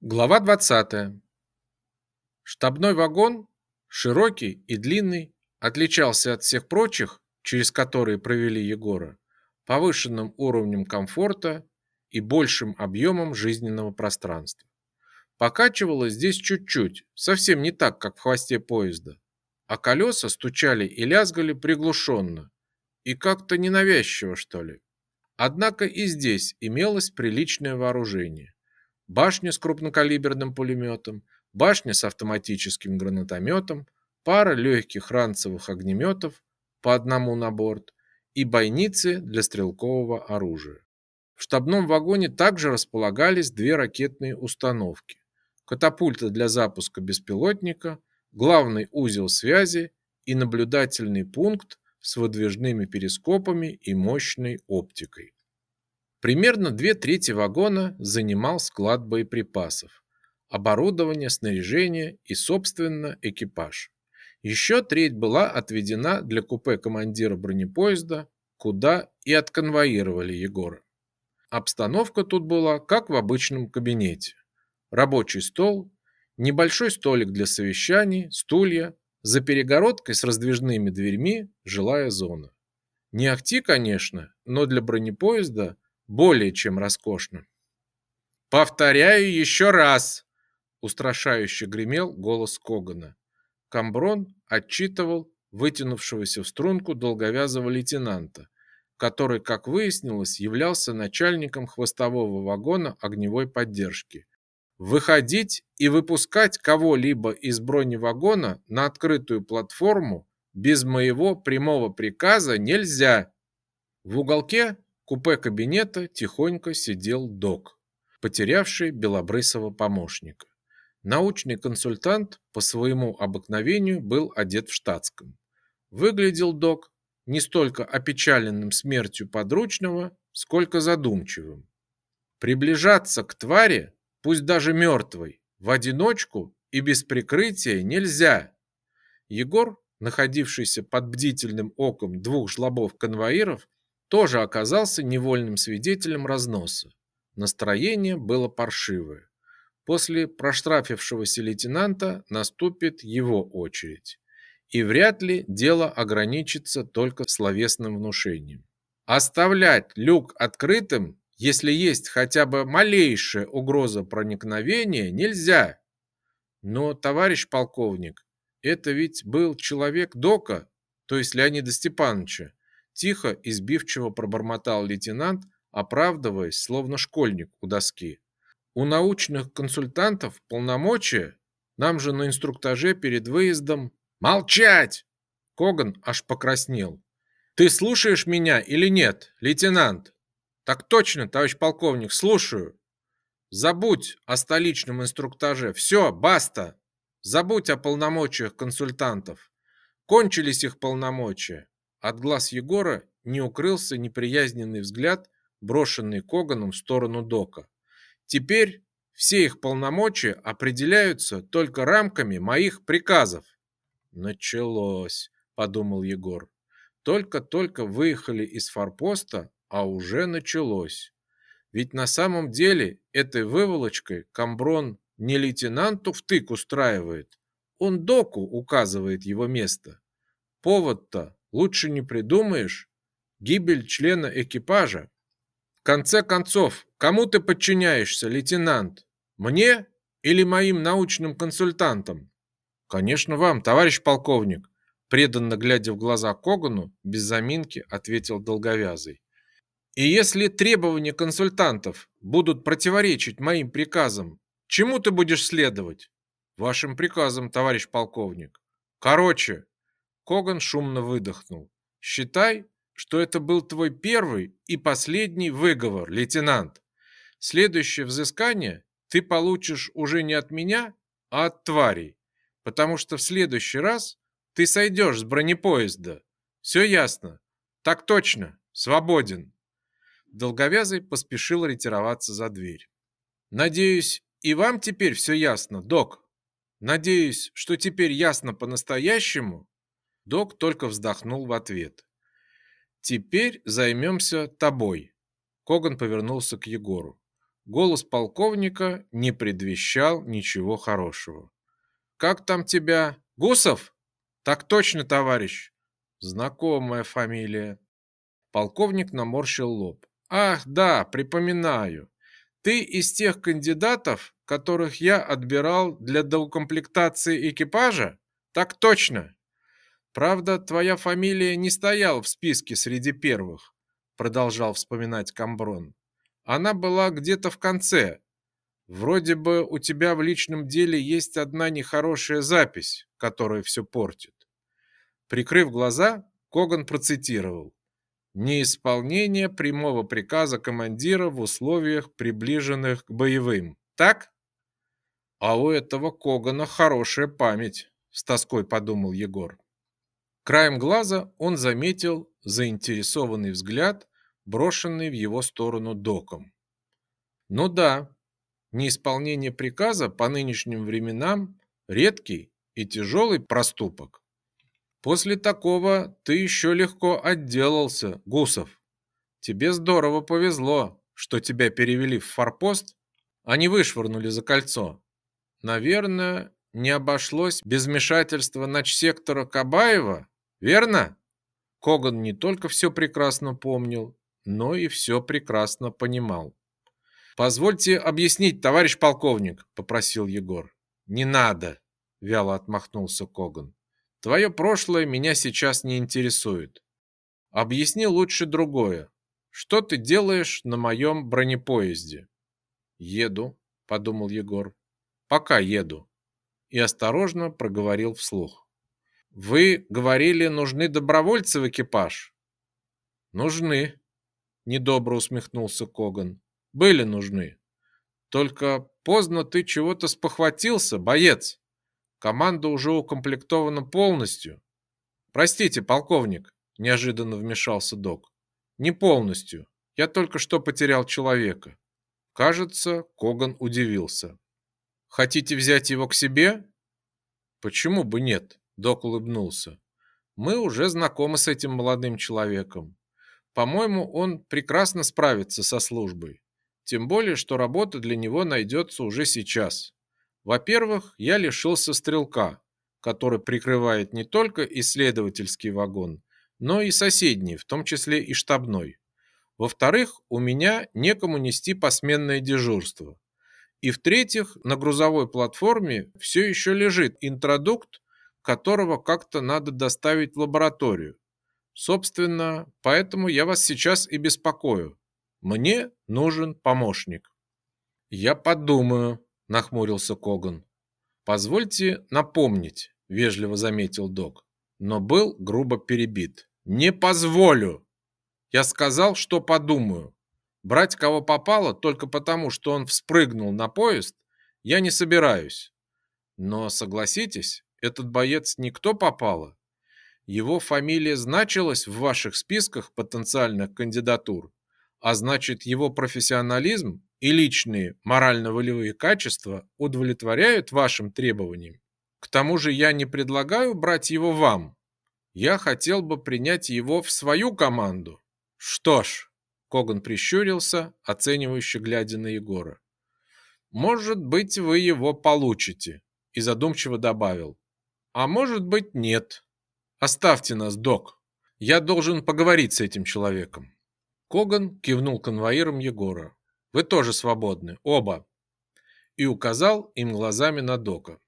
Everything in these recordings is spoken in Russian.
Глава 20. Штабной вагон, широкий и длинный, отличался от всех прочих, через которые провели Егора, повышенным уровнем комфорта и большим объемом жизненного пространства. Покачивало здесь чуть-чуть, совсем не так, как в хвосте поезда, а колеса стучали и лязгали приглушенно и как-то ненавязчиво, что ли. Однако и здесь имелось приличное вооружение башня с крупнокалиберным пулеметом, башня с автоматическим гранатометом, пара легких ранцевых огнеметов по одному на борт и бойницы для стрелкового оружия. В штабном вагоне также располагались две ракетные установки, катапульта для запуска беспилотника, главный узел связи и наблюдательный пункт с выдвижными перископами и мощной оптикой. Примерно две трети вагона занимал склад боеприпасов, оборудование, снаряжение и, собственно, экипаж. Еще треть была отведена для купе командира бронепоезда, куда и отконвоировали Егора. Обстановка тут была, как в обычном кабинете. Рабочий стол, небольшой столик для совещаний, стулья, за перегородкой с раздвижными дверьми жилая зона. Не ахти, конечно, но для бронепоезда – более чем роскошно. «Повторяю еще раз!» – устрашающе гремел голос Когана. Камброн отчитывал вытянувшегося в струнку долговязого лейтенанта, который, как выяснилось, являлся начальником хвостового вагона огневой поддержки. Выходить и выпускать кого-либо из броневагона на открытую платформу без моего прямого приказа нельзя. В уголке купе кабинета тихонько сидел док, потерявший белобрысого помощника. Научный консультант по своему обыкновению был одет в штатском. Выглядел док не столько опечаленным смертью подручного, сколько задумчивым. Приближаться к твари, пусть даже мертвой, в одиночку и без прикрытия нельзя. Егор, находившийся под бдительным оком двух жлобов-конвоиров, тоже оказался невольным свидетелем разноса. Настроение было паршивое. После проштрафившегося лейтенанта наступит его очередь. И вряд ли дело ограничится только словесным внушением. Оставлять люк открытым, если есть хотя бы малейшая угроза проникновения, нельзя. Но, товарищ полковник, это ведь был человек Дока, то есть Леонида Степановича. Тихо и сбивчиво пробормотал лейтенант, оправдываясь, словно школьник у доски. У научных консультантов полномочия, нам же на инструктаже перед выездом... Молчать! Коган аж покраснел. Ты слушаешь меня или нет, лейтенант? Так точно, товарищ полковник, слушаю. Забудь о столичном инструктаже. Все, баста. Забудь о полномочиях консультантов. Кончились их полномочия. От глаз Егора не укрылся неприязненный взгляд, брошенный Коганом в сторону Дока. Теперь все их полномочия определяются только рамками моих приказов. Началось, подумал Егор. Только-только выехали из форпоста, а уже началось. Ведь на самом деле этой выволочкой Камброн не лейтенанту втык устраивает, он доку указывает его место. Повод-то Лучше не придумаешь. Гибель члена экипажа. В конце концов, кому ты подчиняешься, лейтенант? Мне или моим научным консультантам? Конечно, вам, товарищ полковник, преданно глядя в глаза Когану, без заминки ответил долговязый. И если требования консультантов будут противоречить моим приказам, чему ты будешь следовать? Вашим приказам, товарищ полковник. Короче, Коган шумно выдохнул. «Считай, что это был твой первый и последний выговор, лейтенант. Следующее взыскание ты получишь уже не от меня, а от тварей, потому что в следующий раз ты сойдешь с бронепоезда. Все ясно? Так точно, свободен». Долговязый поспешил ретироваться за дверь. «Надеюсь, и вам теперь все ясно, док? Надеюсь, что теперь ясно по-настоящему?» Док только вздохнул в ответ. «Теперь займемся тобой». Коган повернулся к Егору. Голос полковника не предвещал ничего хорошего. «Как там тебя? Гусов?» «Так точно, товарищ!» «Знакомая фамилия». Полковник наморщил лоб. «Ах, да, припоминаю. Ты из тех кандидатов, которых я отбирал для доукомплектации экипажа? Так точно. Правда, твоя фамилия не стояла в списке среди первых, продолжал вспоминать Камброн. Она была где-то в конце. Вроде бы у тебя в личном деле есть одна нехорошая запись, которая все портит. Прикрыв глаза, Коган процитировал: неисполнение прямого приказа командира в условиях, приближенных к боевым. Так? А у этого Когана хорошая память, с тоской подумал Егор. Краем глаза он заметил заинтересованный взгляд, брошенный в его сторону доком. Ну да, неисполнение приказа по нынешним временам редкий и тяжелый проступок. После такого ты еще легко отделался, Гусов. Тебе здорово повезло, что тебя перевели в форпост, а не вышвырнули за кольцо. Наверное, не обошлось без вмешательства начсектора Кабаева, верно? Коган не только все прекрасно помнил, но и все прекрасно понимал. Позвольте объяснить, товарищ полковник, попросил Егор. Не надо, вяло отмахнулся Коган. Твое прошлое меня сейчас не интересует. Объясни лучше другое. Что ты делаешь на моем бронепоезде? Еду, подумал Егор. Пока еду. И осторожно проговорил вслух. Вы говорили, нужны добровольцы в экипаж? Нужны, недобро усмехнулся Коган. Были нужны. Только поздно ты чего-то спохватился, боец. Команда уже укомплектована полностью. Простите, полковник, неожиданно вмешался док. Не полностью. Я только что потерял человека. Кажется, Коган удивился. Хотите взять его к себе? Почему бы нет? Док улыбнулся. Мы уже знакомы с этим молодым человеком. По-моему, он прекрасно справится со службой. Тем более, что работа для него найдется уже сейчас. Во-первых, я лишился стрелка, который прикрывает не только исследовательский вагон, но и соседний, в том числе и штабной. Во-вторых, у меня некому нести посменное дежурство. И в-третьих, на грузовой платформе все еще лежит интродукт, которого как-то надо доставить в лабораторию. Собственно, поэтому я вас сейчас и беспокою. Мне нужен помощник. Я подумаю, нахмурился Коган. Позвольте напомнить, вежливо заметил Док, но был грубо перебит. Не позволю. Я сказал, что подумаю. Брать кого попало только потому, что он вспрыгнул на поезд, я не собираюсь. Но согласитесь, этот боец никто попало. Его фамилия значилась в ваших списках потенциальных кандидатур, а значит, его профессионализм и личные морально-волевые качества удовлетворяют вашим требованиям. К тому же я не предлагаю брать его вам. Я хотел бы принять его в свою команду. Что ж, Коган прищурился, оценивающе глядя на Егора. Может быть, вы его получите, и задумчиво добавил. А может быть, нет. Оставьте нас, док. Я должен поговорить с этим человеком. Коган кивнул конвоирам Егора. Вы тоже свободны, оба. И указал им глазами на Дока.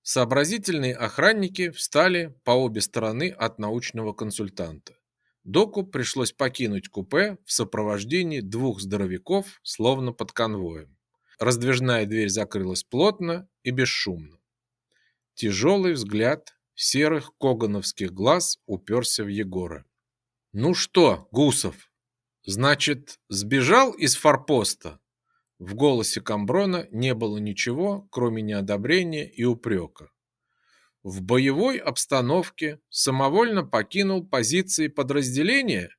Сообразительные охранники встали по обе стороны от научного консультанта. Доку пришлось покинуть купе в сопровождении двух здоровяков, словно под конвоем. Раздвижная дверь закрылась плотно и бесшумно. Тяжелый взгляд серых когановских глаз уперся в Егора. «Ну что, Гусов, Значит, сбежал из форпоста? В голосе Камброна не было ничего, кроме неодобрения и упрека. В боевой обстановке самовольно покинул позиции подразделения?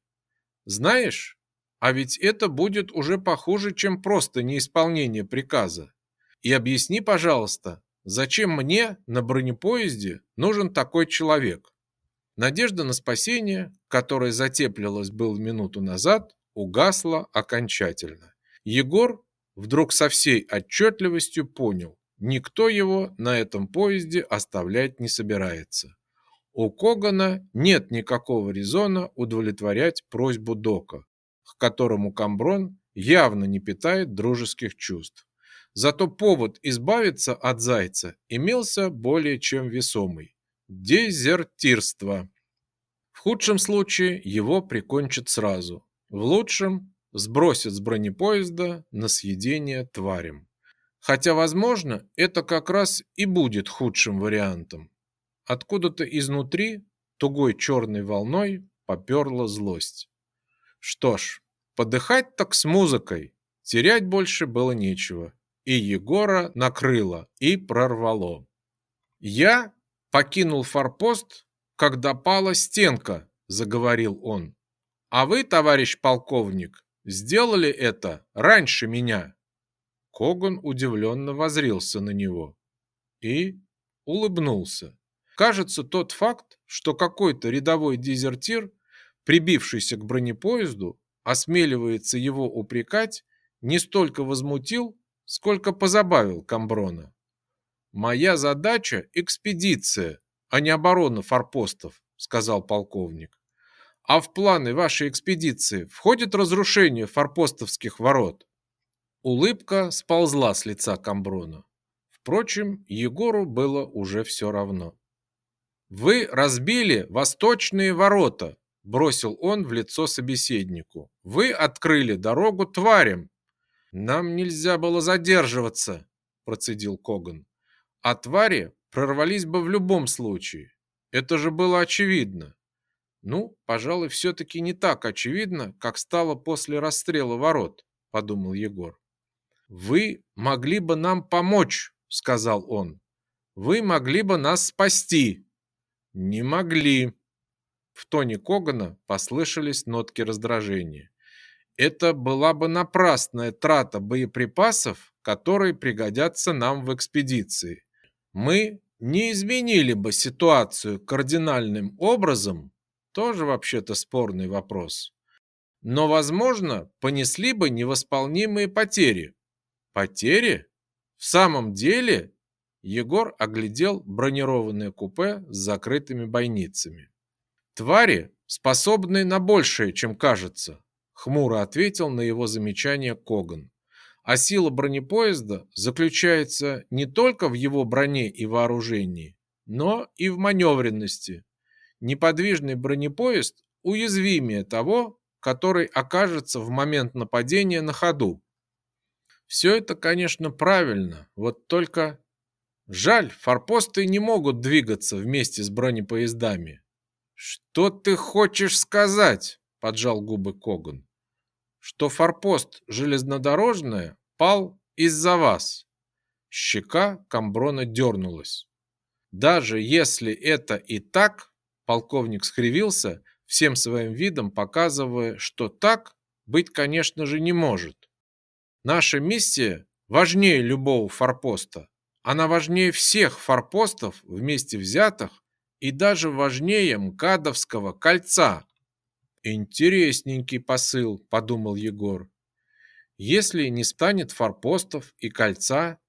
Знаешь, а ведь это будет уже похуже, чем просто неисполнение приказа. И объясни, пожалуйста, зачем мне на бронепоезде нужен такой человек? Надежда на спасение, которая затеплилась был минуту назад, угасла окончательно. Егор вдруг со всей отчетливостью понял, никто его на этом поезде оставлять не собирается. У Когана нет никакого резона удовлетворять просьбу Дока, к которому Камброн явно не питает дружеских чувств. Зато повод избавиться от зайца имелся более чем весомый – дезертирство. В худшем случае его прикончат сразу, в лучшем – сбросят с бронепоезда на съедение тварям. Хотя, возможно, это как раз и будет худшим вариантом. Откуда-то изнутри тугой черной волной поперла злость. Что ж, подыхать так с музыкой, терять больше было нечего и Егора накрыло и прорвало. «Я покинул форпост, когда пала стенка», – заговорил он. «А вы, товарищ полковник, сделали это раньше меня». Коган удивленно возрился на него и улыбнулся. Кажется, тот факт, что какой-то рядовой дезертир, прибившийся к бронепоезду, осмеливается его упрекать, не столько возмутил, сколько позабавил Камброна. «Моя задача – экспедиция, а не оборона форпостов», – сказал полковник. «А в планы вашей экспедиции входит разрушение форпостовских ворот?» Улыбка сползла с лица Камброна. Впрочем, Егору было уже все равно. «Вы разбили восточные ворота», – бросил он в лицо собеседнику. «Вы открыли дорогу тварям, нам нельзя было задерживаться, процедил Коган. А твари прорвались бы в любом случае. Это же было очевидно. Ну, пожалуй, все-таки не так очевидно, как стало после расстрела ворот, подумал Егор. Вы могли бы нам помочь, сказал он. Вы могли бы нас спасти. Не могли. В тоне Когана послышались нотки раздражения это была бы напрасная трата боеприпасов, которые пригодятся нам в экспедиции. Мы не изменили бы ситуацию кардинальным образом, тоже вообще-то спорный вопрос. Но, возможно, понесли бы невосполнимые потери. Потери? В самом деле? Егор оглядел бронированное купе с закрытыми бойницами. Твари, способные на большее, чем кажется хмуро ответил на его замечание Коган. А сила бронепоезда заключается не только в его броне и вооружении, но и в маневренности. Неподвижный бронепоезд уязвимее того, который окажется в момент нападения на ходу. Все это, конечно, правильно, вот только жаль, форпосты не могут двигаться вместе с бронепоездами. Что ты хочешь сказать? поджал губы Коган что форпост железнодорожная пал из-за вас. Щека Камброна дернулась. Даже если это и так, полковник скривился, всем своим видом показывая, что так быть, конечно же, не может. Наша миссия важнее любого форпоста. Она важнее всех форпостов вместе взятых и даже важнее МКАДовского кольца, Интересненький посыл, подумал Егор. Если не станет форпостов и кольца,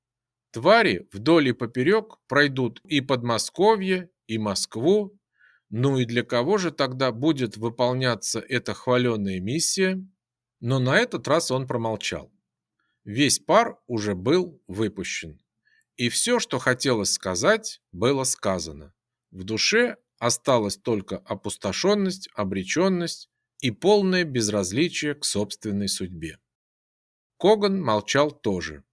твари вдоль и поперек пройдут и Подмосковье, и Москву. Ну и для кого же тогда будет выполняться эта хваленая миссия? Но на этот раз он промолчал. Весь пар уже был выпущен. И все, что хотелось сказать, было сказано. В душе осталась только опустошенность, обреченность и полное безразличие к собственной судьбе. Коган молчал тоже.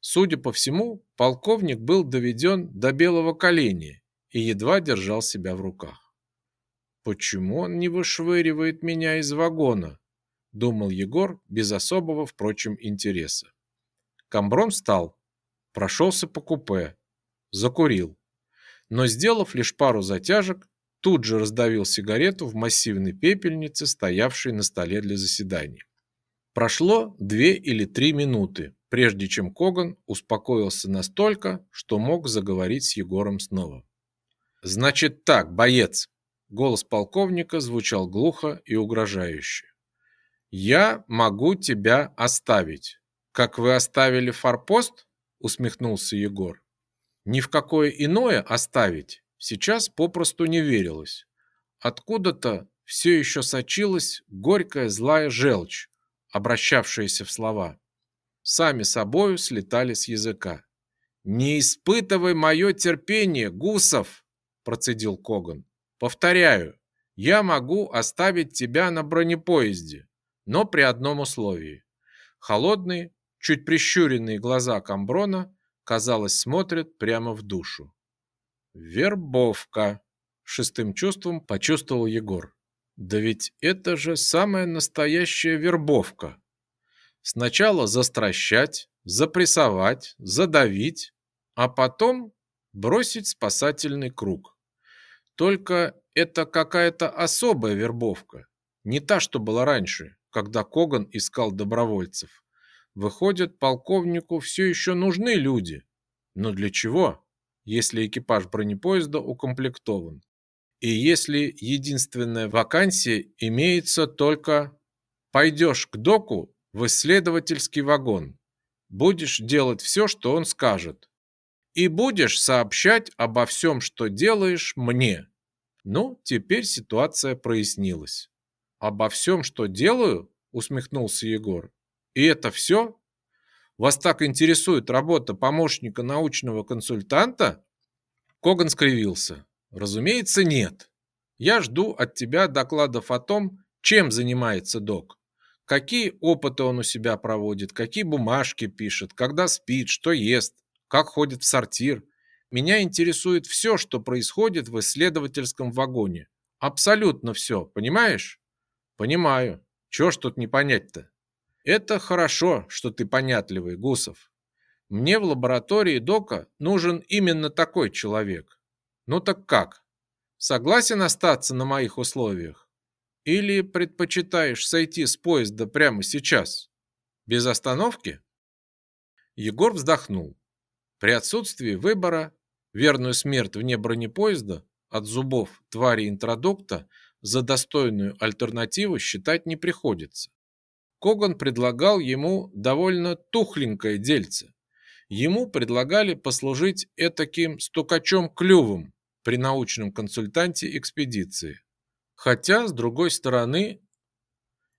Судя по всему, полковник был доведен до белого коленя и едва держал себя в руках. «Почему он не вышвыривает меня из вагона?» – думал Егор без особого, впрочем, интереса. Камброн встал, прошелся по купе, закурил, но, сделав лишь пару затяжек, тут же раздавил сигарету в массивной пепельнице, стоявшей на столе для заседаний. Прошло две или три минуты, прежде чем Коган успокоился настолько, что мог заговорить с Егором снова. «Значит так, боец!» Голос полковника звучал глухо и угрожающе. «Я могу тебя оставить. Как вы оставили форпост? усмехнулся Егор. Ни в какое иное оставить сейчас попросту не верилось. Откуда-то все еще сочилась горькая злая желчь, обращавшаяся в слова. Сами собою слетали с языка. «Не испытывай мое терпение, Гусов!» – процедил Коган. «Повторяю, я могу оставить тебя на бронепоезде, но при одном условии. Холодные, чуть прищуренные глаза Камброна, казалось, смотрят прямо в душу. «Вербовка!» – шестым чувством почувствовал Егор. «Да ведь это же самая настоящая вербовка!» Сначала застращать, запрессовать, задавить, а потом бросить спасательный круг. Только это какая-то особая вербовка, не та, что была раньше, когда Коган искал добровольцев. Выходит, полковнику все еще нужны люди. Но для чего, если экипаж бронепоезда укомплектован? И если единственная вакансия имеется только «пойдешь к доку в исследовательский вагон, будешь делать все, что он скажет, и будешь сообщать обо всем, что делаешь, мне». Ну, теперь ситуация прояснилась. «Обо всем, что делаю?» – усмехнулся Егор. И это все? Вас так интересует работа помощника научного консультанта? Коган скривился. Разумеется, нет. Я жду от тебя докладов о том, чем занимается док. Какие опыты он у себя проводит, какие бумажки пишет, когда спит, что ест, как ходит в сортир. Меня интересует все, что происходит в исследовательском вагоне. Абсолютно все, понимаешь? Понимаю. Чего ж тут не понять-то? Это хорошо, что ты понятливый, Гусов. Мне в лаборатории Дока нужен именно такой человек. Ну так как? Согласен остаться на моих условиях? Или предпочитаешь сойти с поезда прямо сейчас? Без остановки? Егор вздохнул. При отсутствии выбора верную смерть вне бронепоезда от зубов твари интродукта за достойную альтернативу считать не приходится. Коган предлагал ему довольно тухленькое дельце. Ему предлагали послужить этаким стукачом-клювом при научном консультанте экспедиции. Хотя, с другой стороны,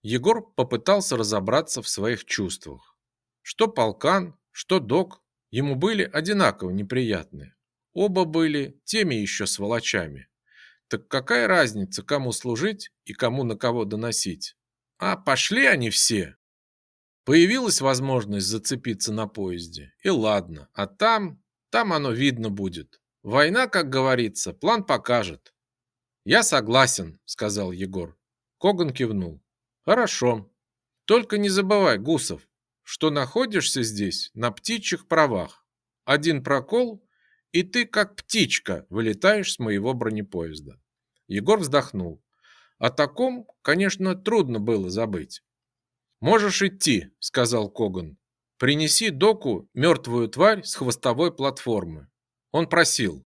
Егор попытался разобраться в своих чувствах. Что полкан, что док ему были одинаково неприятны. Оба были теми еще сволочами. Так какая разница, кому служить и кому на кого доносить? А пошли они все. Появилась возможность зацепиться на поезде. И ладно, а там, там оно видно будет. Война, как говорится, план покажет. Я согласен, сказал Егор. Коган кивнул. Хорошо. Только не забывай, Гусов, что находишься здесь на птичьих правах. Один прокол, и ты как птичка вылетаешь с моего бронепоезда. Егор вздохнул. О таком, конечно, трудно было забыть. «Можешь идти», — сказал Коган. «Принеси доку мертвую тварь с хвостовой платформы». Он просил.